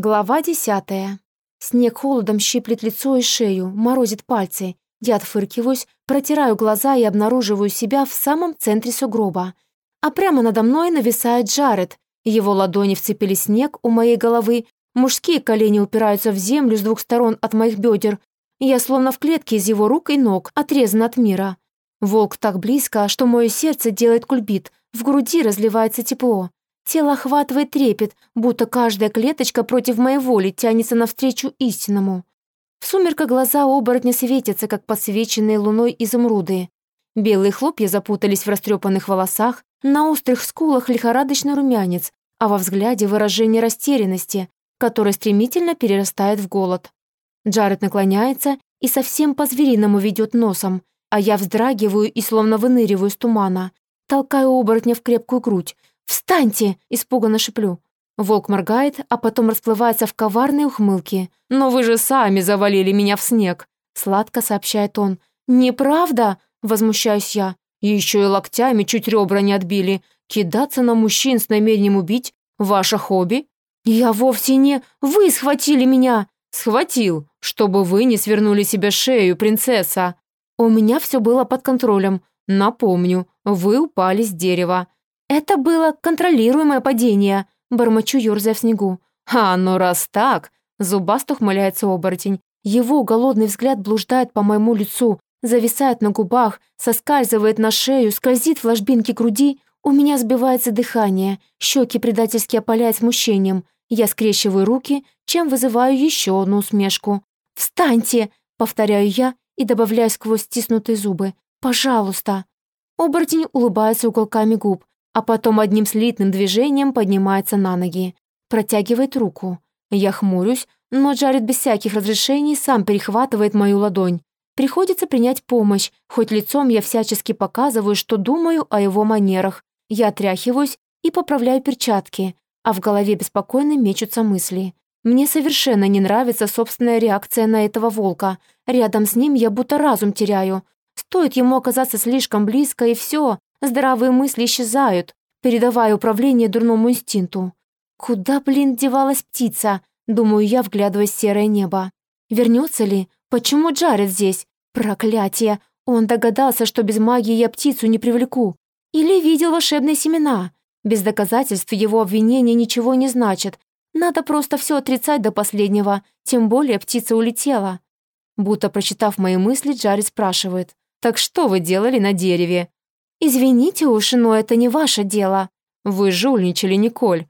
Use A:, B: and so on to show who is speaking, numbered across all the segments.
A: Глава десятая. Снег холодом щиплет лицо и шею, морозит пальцы. Я отфыркиваюсь, протираю глаза и обнаруживаю себя в самом центре сугроба. А прямо надо мной нависает Джаред. Его ладони вцепились в снег у моей головы, мужские колени упираются в землю с двух сторон от моих бедер. Я словно в клетке из его рук и ног, отрезан от мира. Волк так близко, что мое сердце делает кульбит, в груди разливается тепло. Тело охватывает трепет, будто каждая клеточка против моей воли тянется навстречу истинному. В сумерках глаза оборотня светятся, как подсвеченные луной изумруды. Белые хлопья запутались в растрепанных волосах, на острых скулах лихорадочный румянец, а во взгляде выражение растерянности, которое стремительно перерастает в голод. Джаред наклоняется и совсем по-звериному ведет носом, а я вздрагиваю и словно выныриваю из тумана, толкаю оборотня в крепкую грудь, «Встаньте!» — испуганно шеплю. Волк моргает, а потом расплывается в коварной ухмылке. «Но вы же сами завалили меня в снег!» Сладко сообщает он. «Неправда?» — возмущаюсь я. «Еще и локтями чуть ребра не отбили. Кидаться на мужчин с намерением убить — ваше хобби?» «Я вовсе не... Вы схватили меня!» «Схватил, чтобы вы не свернули себе шею, принцесса!» «У меня все было под контролем. Напомню, вы упали с дерева. «Это было контролируемое падение», — бормочу, ёрзая в снегу. «А, ну раз так», — зубасто ухмыляется оборотень. Его голодный взгляд блуждает по моему лицу, зависает на губах, соскальзывает на шею, скользит в ложбинке груди. У меня сбивается дыхание, щеки предательски опаляют смущением. Я скрещиваю руки, чем вызываю еще одну усмешку. «Встаньте!» — повторяю я и добавляю сквозь стиснутые зубы. «Пожалуйста!» Оборотень улыбается уголками губ, а потом одним слитным движением поднимается на ноги, протягивает руку. Я хмурюсь, но Джаред без всяких разрешений сам перехватывает мою ладонь. Приходится принять помощь, хоть лицом я всячески показываю, что думаю о его манерах. Я отряхиваюсь и поправляю перчатки, а в голове беспокойно мечутся мысли. Мне совершенно не нравится собственная реакция на этого волка. Рядом с ним я будто разум теряю. Стоит ему оказаться слишком близко, и все, Здравые мысли исчезают, передавая управление дурному инстинкту. «Куда, блин, девалась птица?» — думаю я, вглядываясь в серое небо. «Вернется ли? Почему Джаред здесь? Проклятие! Он догадался, что без магии я птицу не привлеку. Или видел волшебные семена. Без доказательств его обвинения ничего не значит. Надо просто все отрицать до последнего, тем более птица улетела». Будто прочитав мои мысли, Джаред спрашивает. «Так что вы делали на дереве?» «Извините уж, но это не ваше дело». «Вы жульничали, Николь».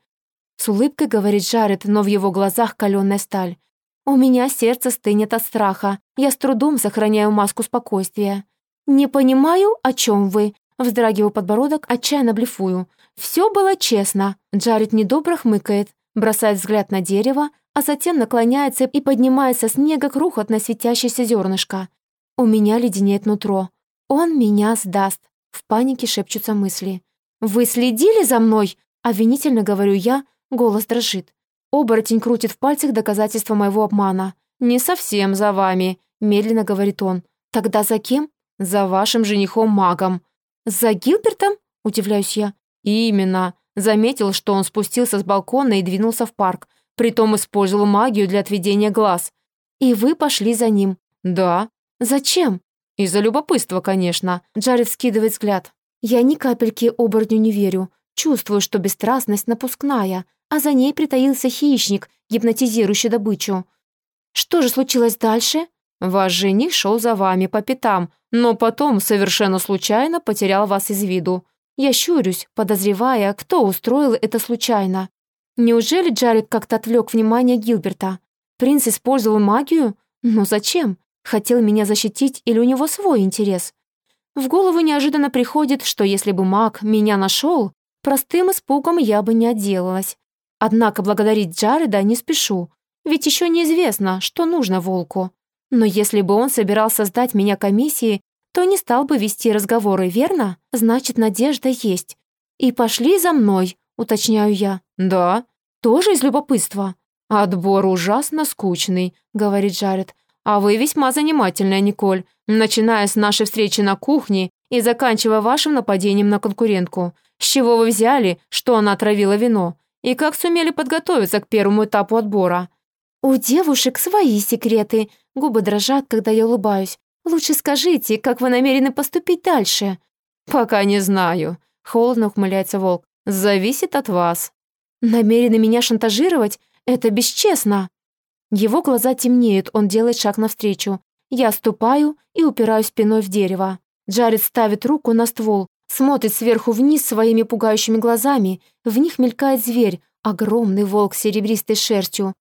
A: С улыбкой говорит Джаред, но в его глазах каленая сталь. «У меня сердце стынет от страха. Я с трудом сохраняю маску спокойствия». «Не понимаю, о чем вы», Вздрагиваю подбородок, отчаянно блефую. «Все было честно». Джаред недобро хмыкает, бросает взгляд на дерево, а затем наклоняется и поднимается снега крохотное светящееся зернышко. У меня леденеет нутро. Он меня сдаст. В панике шепчутся мысли. «Вы следили за мной?» Обвинительно говорю я, голос дрожит. Оборотень крутит в пальцах доказательства моего обмана. «Не совсем за вами», — медленно говорит он. «Тогда за кем?» «За вашим женихом-магом». «За Гилбертом?» — удивляюсь я. «Именно. Заметил, что он спустился с балкона и двинулся в парк. Притом использовал магию для отведения глаз. И вы пошли за ним?» «Да». «Зачем?» «Из-за любопытства, конечно», — Джаред скидывает взгляд. «Я ни капельки оборотню не верю. Чувствую, что бесстрастность напускная, а за ней притаился хищник, гипнотизирующий добычу. Что же случилось дальше?» «Ваш жених шел за вами по пятам, но потом совершенно случайно потерял вас из виду. Я щурюсь, подозревая, кто устроил это случайно. Неужели Джаред как-то отвлек внимание Гилберта? Принц использовал магию? Но зачем? Хотел меня защитить или у него свой интерес? В голову неожиданно приходит, что если бы маг меня нашел, простым испугом я бы не отделалась. Однако благодарить Джареда не спешу, ведь еще неизвестно, что нужно волку. Но если бы он собирался сдать меня комиссии, то не стал бы вести разговоры, верно? Значит, надежда есть. И пошли за мной, уточняю я. Да, тоже из любопытства. Отбор ужасно скучный, говорит Джаред. А вы весьма занимательная, Николь, начиная с нашей встречи на кухне и заканчивая вашим нападением на конкурентку. С чего вы взяли, что она отравила вино?
B: И как сумели подготовиться к первому этапу отбора?
A: У девушек свои секреты. Губы дрожат, когда я улыбаюсь. Лучше скажите, как вы намерены поступить дальше?
B: Пока не знаю. Холодно ухмыляется волк. Зависит от вас.
A: Намерены меня шантажировать? Это бесчестно. Его глаза темнеют, он делает шаг навстречу. Я ступаю и упираюсь спиной в дерево. Джаред ставит руку на ствол, смотрит сверху вниз своими пугающими глазами. В них мелькает зверь, огромный волк с серебристой шерстью.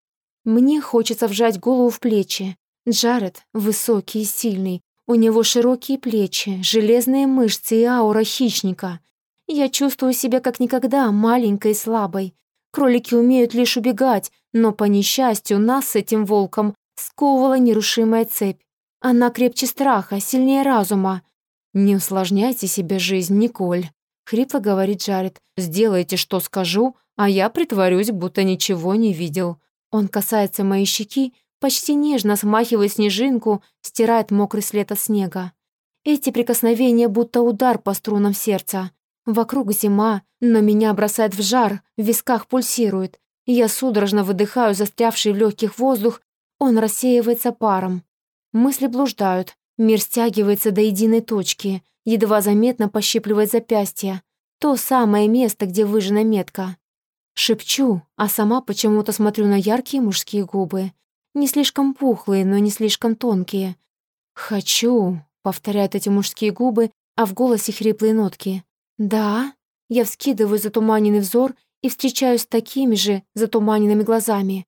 A: Мне хочется вжать голову в плечи. Джаред высокий и сильный. У него широкие плечи, железные мышцы и аура хищника. Я чувствую себя как никогда маленькой и слабой. Кролики умеют лишь убегать, но, по несчастью, нас с этим волком сковывала нерушимая цепь. Она крепче страха, сильнее разума. «Не усложняйте себе жизнь, Николь», — хрипло говорит Джаред. «Сделайте, что скажу, а я притворюсь, будто ничего не видел». Он касается моей щеки, почти нежно смахивая снежинку, стирает мокрый след от снега. Эти прикосновения будто удар по струнам сердца. Вокруг зима, но меня бросает в жар, в висках пульсирует. Я судорожно выдыхаю застрявший в легких воздух, он рассеивается паром. Мысли блуждают, мир стягивается до единой точки, едва заметно пощипливает запястье. То самое место, где выжжена метка. Шепчу, а сама почему-то смотрю на яркие мужские губы. Не слишком пухлые, но не слишком тонкие. «Хочу», — повторяют эти мужские губы, а в голосе хриплые нотки. «Да?» Я вскидываю затуманенный взор и встречаюсь с такими же затуманенными глазами.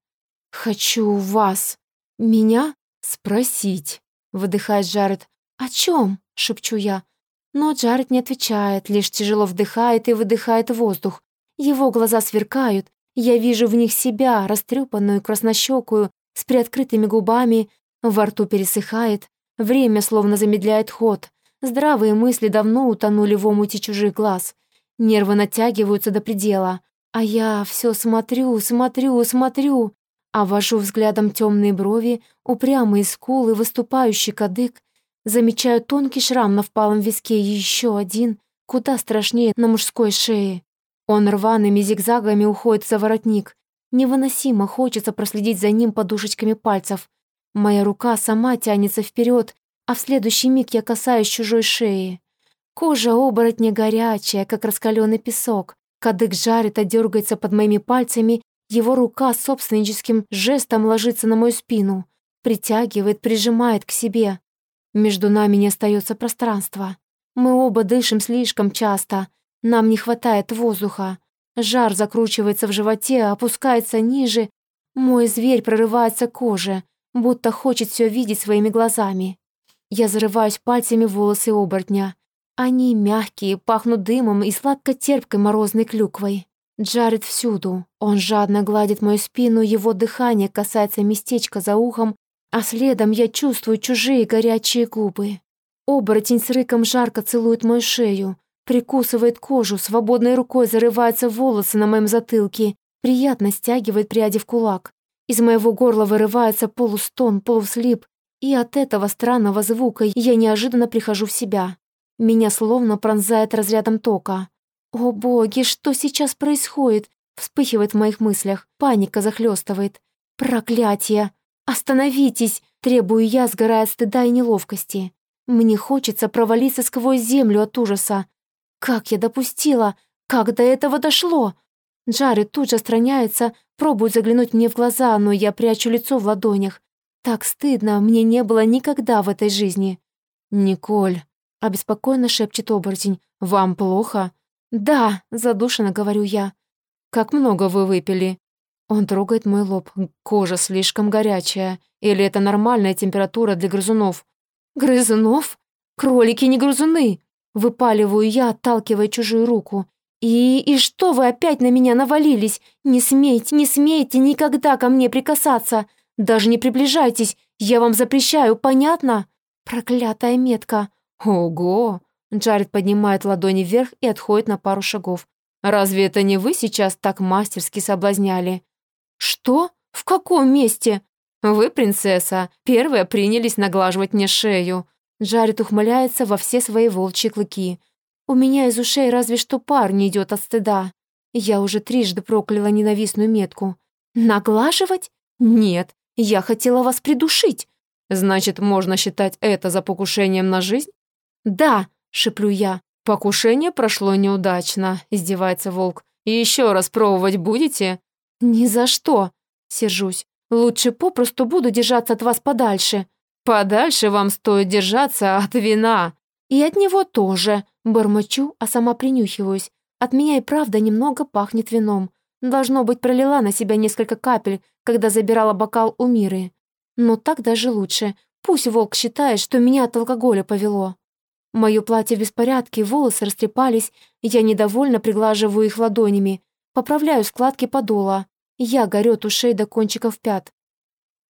A: «Хочу вас!» «Меня?» «Спросить», — выдыхает Джаред. «О чем?» — шепчу я. Но Джаред не отвечает, лишь тяжело вдыхает и выдыхает воздух. Его глаза сверкают, я вижу в них себя, растрепанную, краснощекую, с приоткрытыми губами, во рту пересыхает, время словно замедляет ход. Здравые мысли давно утонули в омуте чужих глаз. Нервы натягиваются до предела. А я все смотрю, смотрю, смотрю. Обвожу взглядом темные брови, упрямые скулы, выступающий кадык. Замечаю тонкий шрам на впалом виске и еще один, куда страшнее на мужской шее. Он рваными зигзагами уходит за воротник. Невыносимо хочется проследить за ним подушечками пальцев. Моя рука сама тянется вперед, а в следующий миг я касаюсь чужой шеи. Кожа оборотня горячая, как раскаленный песок. Кадык жарит, а дергается под моими пальцами. Его рука собственническим жестом ложится на мою спину, притягивает, прижимает к себе. Между нами не остается пространства. Мы оба дышим слишком часто. Нам не хватает воздуха. Жар закручивается в животе, опускается ниже. Мой зверь прорывается к коже, будто хочет все видеть своими глазами. Я зарываюсь пальцами в волосы оборотня. Они мягкие, пахнут дымом и сладко-терпкой морозной клюквой. Джаред всюду. Он жадно гладит мою спину, его дыхание касается местечка за ухом, а следом я чувствую чужие горячие губы. Оборотень с рыком жарко целует мою шею, прикусывает кожу, свободной рукой зарывается волосы на моем затылке, приятно стягивает пряди в кулак. Из моего горла вырывается полустон, полуслип, и от этого странного звука я неожиданно прихожу в себя. Меня словно пронзает разрядом тока. «О боги, что сейчас происходит?» Вспыхивает в моих мыслях. Паника захлестывает. «Проклятие! Остановитесь!» Требую я, сгорая от стыда и неловкости. Мне хочется провалиться сквозь землю от ужаса. Как я допустила? Как до этого дошло? Джаред тут же отстраняется, пробует заглянуть мне в глаза, но я прячу лицо в ладонях. Так стыдно, мне не было никогда в этой жизни. «Николь», — обеспокоенно шепчет оборотень, — «вам плохо?» «Да», — задушенно говорю я. «Как много вы выпили?» Он трогает мой лоб. Кожа слишком горячая. Или это нормальная температура для грызунов? Грызунов? Кролики не грызуны. Выпаливаю я, отталкивая чужую руку. «И... и что вы опять на меня навалились? Не смейте, не смейте никогда ко мне прикасаться! Даже не приближайтесь, я вам запрещаю, понятно?» Проклятая метка. «Ого!» Джаред поднимает ладони вверх и отходит на пару шагов. «Разве это не вы сейчас так мастерски соблазняли?» «Что? В каком месте?» «Вы, принцесса, первые принялись наглаживать мне шею». Джаред ухмыляется во все свои волчьи клыки. «У меня из ушей разве что пар не идет от стыда». Я уже трижды прокляла ненавистную метку. Наглаживать? Нет, я хотела вас придушить.
B: Значит, можно считать это за покушением на жизнь?
A: Да, шеплю я.
B: Покушение прошло неудачно, издевается волк. И еще раз пробовать будете?
A: Ни за что, сержусь. Лучше попросту буду держаться от вас подальше.
B: Подальше вам стоит держаться от вина.
A: И от него тоже. Бормочу, а сама принюхиваюсь. От меня и правда немного пахнет вином. Должно быть, пролила на себя несколько капель, когда забирала бокал у Миры. Но так даже лучше. Пусть волк считает, что меня от алкоголя повело. Мое платье в беспорядке, волосы растрепались, я недовольно приглаживаю их ладонями, поправляю складки подола. Я горю от ушей до кончиков пят.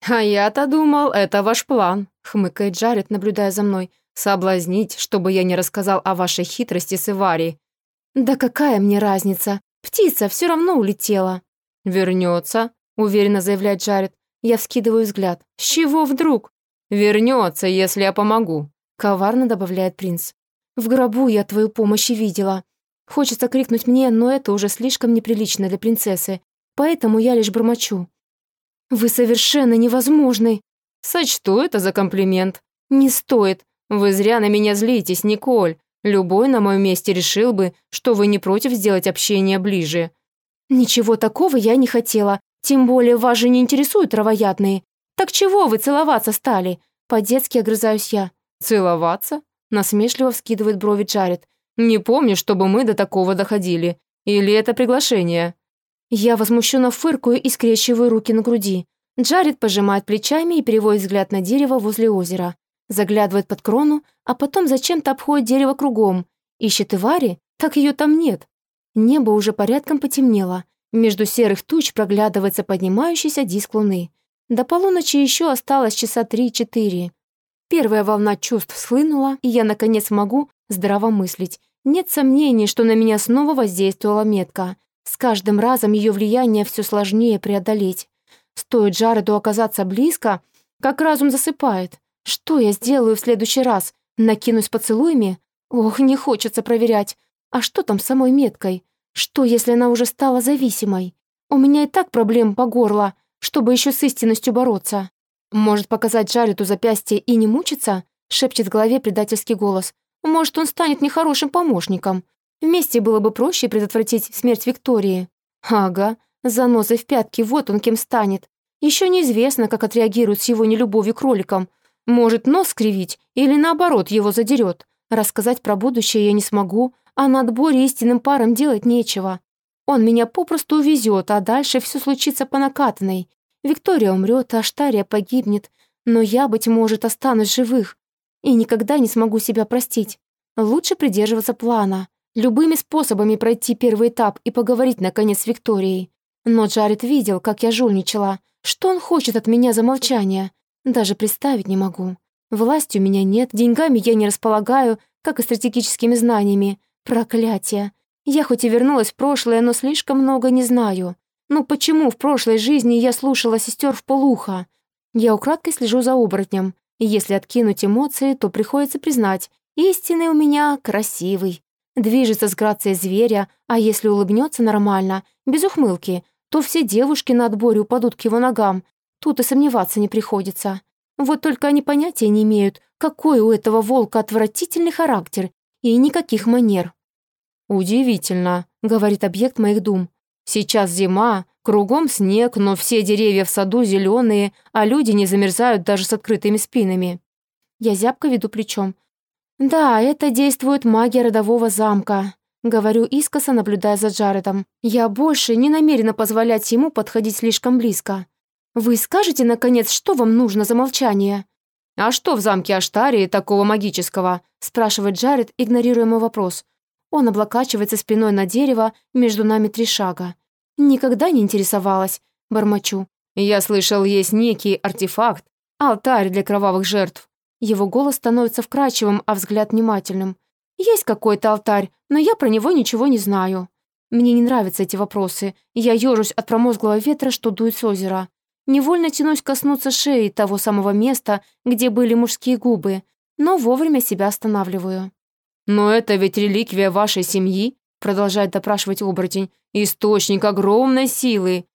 B: «А я-то думал, это ваш план», — хмыкает Джаред, наблюдая за мной. «Соблазнить, чтобы я не рассказал о вашей хитрости с Иварией».
A: «Да какая мне разница? Птица все равно улетела».
B: «Вернется», — уверенно заявляет Джаред.
A: Я вскидываю взгляд.
B: «С чего вдруг?» «Вернется, если я помогу», —
A: коварно добавляет принц. «В гробу я твою помощь и видела. Хочется крикнуть мне, но это уже слишком неприлично для принцессы, поэтому я лишь бормочу. «Вы совершенно невозможны!»
B: «Сочту это за комплимент».
A: «Не стоит».
B: «Вы зря на меня злитесь, Николь. Любой на моем месте решил бы, что вы не против сделать общение ближе».
A: «Ничего такого я не хотела. Тем более вас же не интересуют травоядные. Так чего вы целоваться стали?» По-детски огрызаюсь я.
B: «Целоваться?»
A: Насмешливо вскидывает брови Джаред.
B: «Не помню, чтобы мы до такого доходили. Или это приглашение?»
A: Я возмущенно фыркаю и скрещиваю руки на груди. Джаред пожимает плечами и переводит взгляд на дерево возле озера. Заглядывает под крону, а потом зачем-то обходит дерево кругом. Ищет Ивари, так ее там нет. Небо уже порядком потемнело. Между серых туч проглядывается поднимающийся диск луны. До полуночи еще осталось часа три-четыре. Первая волна чувств схлынула, и я, наконец, могу здраво мыслить. Нет сомнений, что на меня снова воздействовала метка. С каждым разом ее влияние все сложнее преодолеть. Стоит Джареду оказаться близко, как разум засыпает. Что я сделаю в следующий раз? Накинусь поцелуями? Ох, не хочется проверять. А что там с самой меткой? Что, если она уже стала зависимой? У меня и так проблем по горло, чтобы еще с истинностью бороться. Может, показать Джареду запястье и не мучиться? Шепчет в голове предательский голос. Может, он станет нехорошим помощником. Вместе было бы проще предотвратить смерть Виктории. Ага, занозой в пятке, вот он кем станет. Еще неизвестно, как отреагирует с его нелюбовью к кроликам. Может, нос скривить или, наоборот, его задерет. Рассказать про будущее я не смогу, а на отборе истинным парам делать нечего. Он меня попросту увезет, а дальше все случится по накатанной. Виктория умрет, а Штария погибнет, но я, быть может, останусь живых и никогда не смогу себя простить. Лучше придерживаться плана любыми способами пройти первый этап и поговорить, наконец, с Викторией. Но Джаред видел, как я жульничала. Что он хочет от меня за молчание? Даже представить не могу. Власти у меня нет, деньгами я не располагаю, как и стратегическими знаниями. Проклятие. Я хоть и вернулась в прошлое, но слишком много не знаю. Ну почему в прошлой жизни я слушала сестер в полуха? Я украдкой слежу за оборотнем. И если откинуть эмоции, то приходится признать, истинный у меня красивый. Движется с грацией зверя, а если улыбнется нормально, без ухмылки, то все девушки на отборе упадут к его ногам. Тут и сомневаться не приходится. Вот только они понятия не имеют, какой у этого волка отвратительный характер и никаких манер.
B: «Удивительно», — говорит объект моих дум. «Сейчас зима, кругом снег, но все деревья в саду зеленые, а люди не замерзают даже с открытыми спинами».
A: Я зябко веду плечом. «Да, это действует магия родового замка», — говорю искоса, наблюдая за Джаредом. «Я больше не намерена позволять ему подходить слишком близко. Вы скажете, наконец, что вам нужно за молчание?»
B: «А что в замке Аштарии такого магического?» — спрашивает Джаред, игнорируя мой вопрос.
A: Он облокачивается спиной на дерево, между нами три шага. «Никогда не интересовалась», — бормочу.
B: «Я слышал, есть некий артефакт, алтарь для кровавых жертв.
A: Его голос становится вкрадчивым, а взгляд внимательным. «Есть какой-то алтарь, но я про него ничего не знаю. Мне не нравятся эти вопросы. Я ежусь от промозглого ветра, что дует с озера. Невольно тянусь коснуться шеи того самого места, где были мужские губы, но вовремя себя останавливаю.
B: «Но это ведь реликвия вашей семьи?» Продолжает допрашивать оборотень. «Источник огромной силы».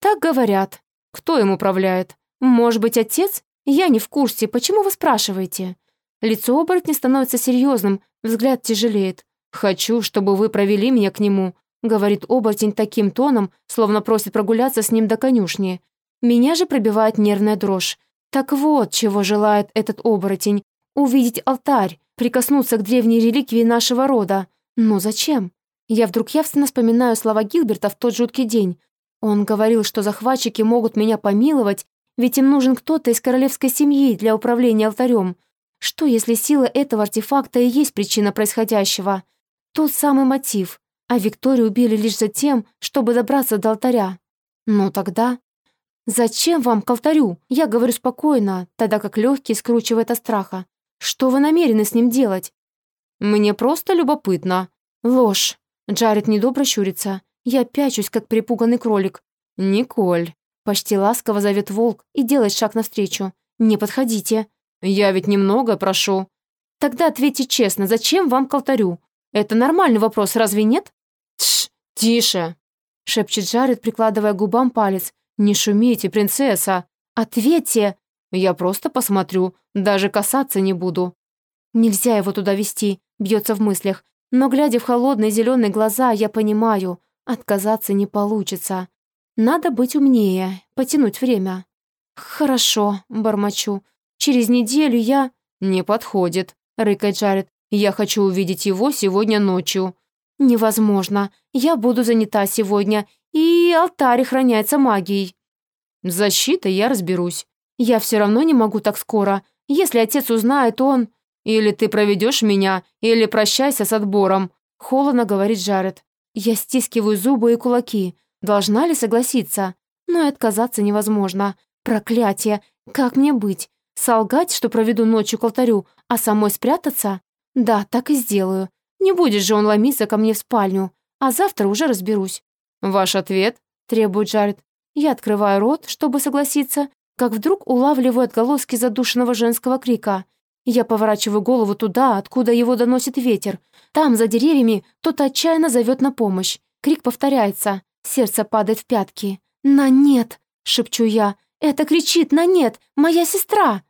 B: «Так говорят. Кто им управляет? Может быть, отец? Я не в курсе. Почему вы спрашиваете?» Лицо оборотня становится серьезным, взгляд тяжелеет. «Хочу, чтобы вы провели меня к нему», — говорит оборотень таким тоном, словно просит прогуляться с ним до конюшни. Меня же пробивает нервная дрожь. Так вот, чего желает этот оборотень. Увидеть алтарь, прикоснуться к древней реликвии нашего рода. Но зачем? Я вдруг явственно вспоминаю слова Гилберта в тот жуткий день. Он говорил, что захватчики могут меня помиловать, ведь им нужен кто-то из королевской семьи для управления алтарем. Что, если сила этого артефакта и есть причина происходящего? Тот самый мотив. А Викторию убили лишь за тем, чтобы добраться до алтаря. Но тогда... «Зачем вам к алтарю?» Я говорю спокойно, тогда как легкий скручивает от страха. «Что вы намерены с ним делать?» «Мне просто любопытно». «Ложь». Джаред недобро щурится. Я пячусь, как припуганный кролик. «Николь». Почти ласково зовет волк и делает шаг навстречу. «Не подходите». «Я ведь немного прошу». «Тогда ответьте честно, зачем вам к алтарю? Это нормальный вопрос, разве нет?» «Тш, тише», — шепчет
A: Джаред, прикладывая губам палец. «Не шумите, принцесса!» «Ответьте!» «Я просто посмотрю, даже касаться не буду». Нельзя его туда вести, бьется в мыслях. Но, глядя в холодные зеленые глаза, я понимаю, отказаться не получится. Надо быть умнее, потянуть время. «Хорошо», — бормочу. «Через неделю я...» «Не подходит», — рыкает Джаред. «Я хочу увидеть его сегодня ночью». «Невозможно. Я буду занята сегодня, и алтарь охраняется магией».
B: «С защитой я разберусь».
A: «Я все равно не могу так скоро. Если отец узнает, он...»
B: «Или ты проведешь меня, или прощайся с отбором», — холодно говорит Джаред.
A: Я стискиваю зубы и кулаки. Должна ли согласиться? Но и отказаться невозможно. Проклятие! Как мне быть? Солгать, что проведу ночью к алтарю, а самой спрятаться? Да, так и сделаю. Не будет же он ломиться ко мне в спальню. А завтра уже разберусь.
B: «Ваш ответ?» — требует Джаред.
A: Я открываю рот, чтобы согласиться, как вдруг улавливаю отголоски задушенного женского крика. Я поворачиваю голову туда, откуда его доносит ветер. Там, за деревьями, кто-то отчаянно зовет на помощь. Крик повторяется. Сердце падает в пятки. «На нет!» — шепчу я. «Это кричит на нет! Моя сестра!»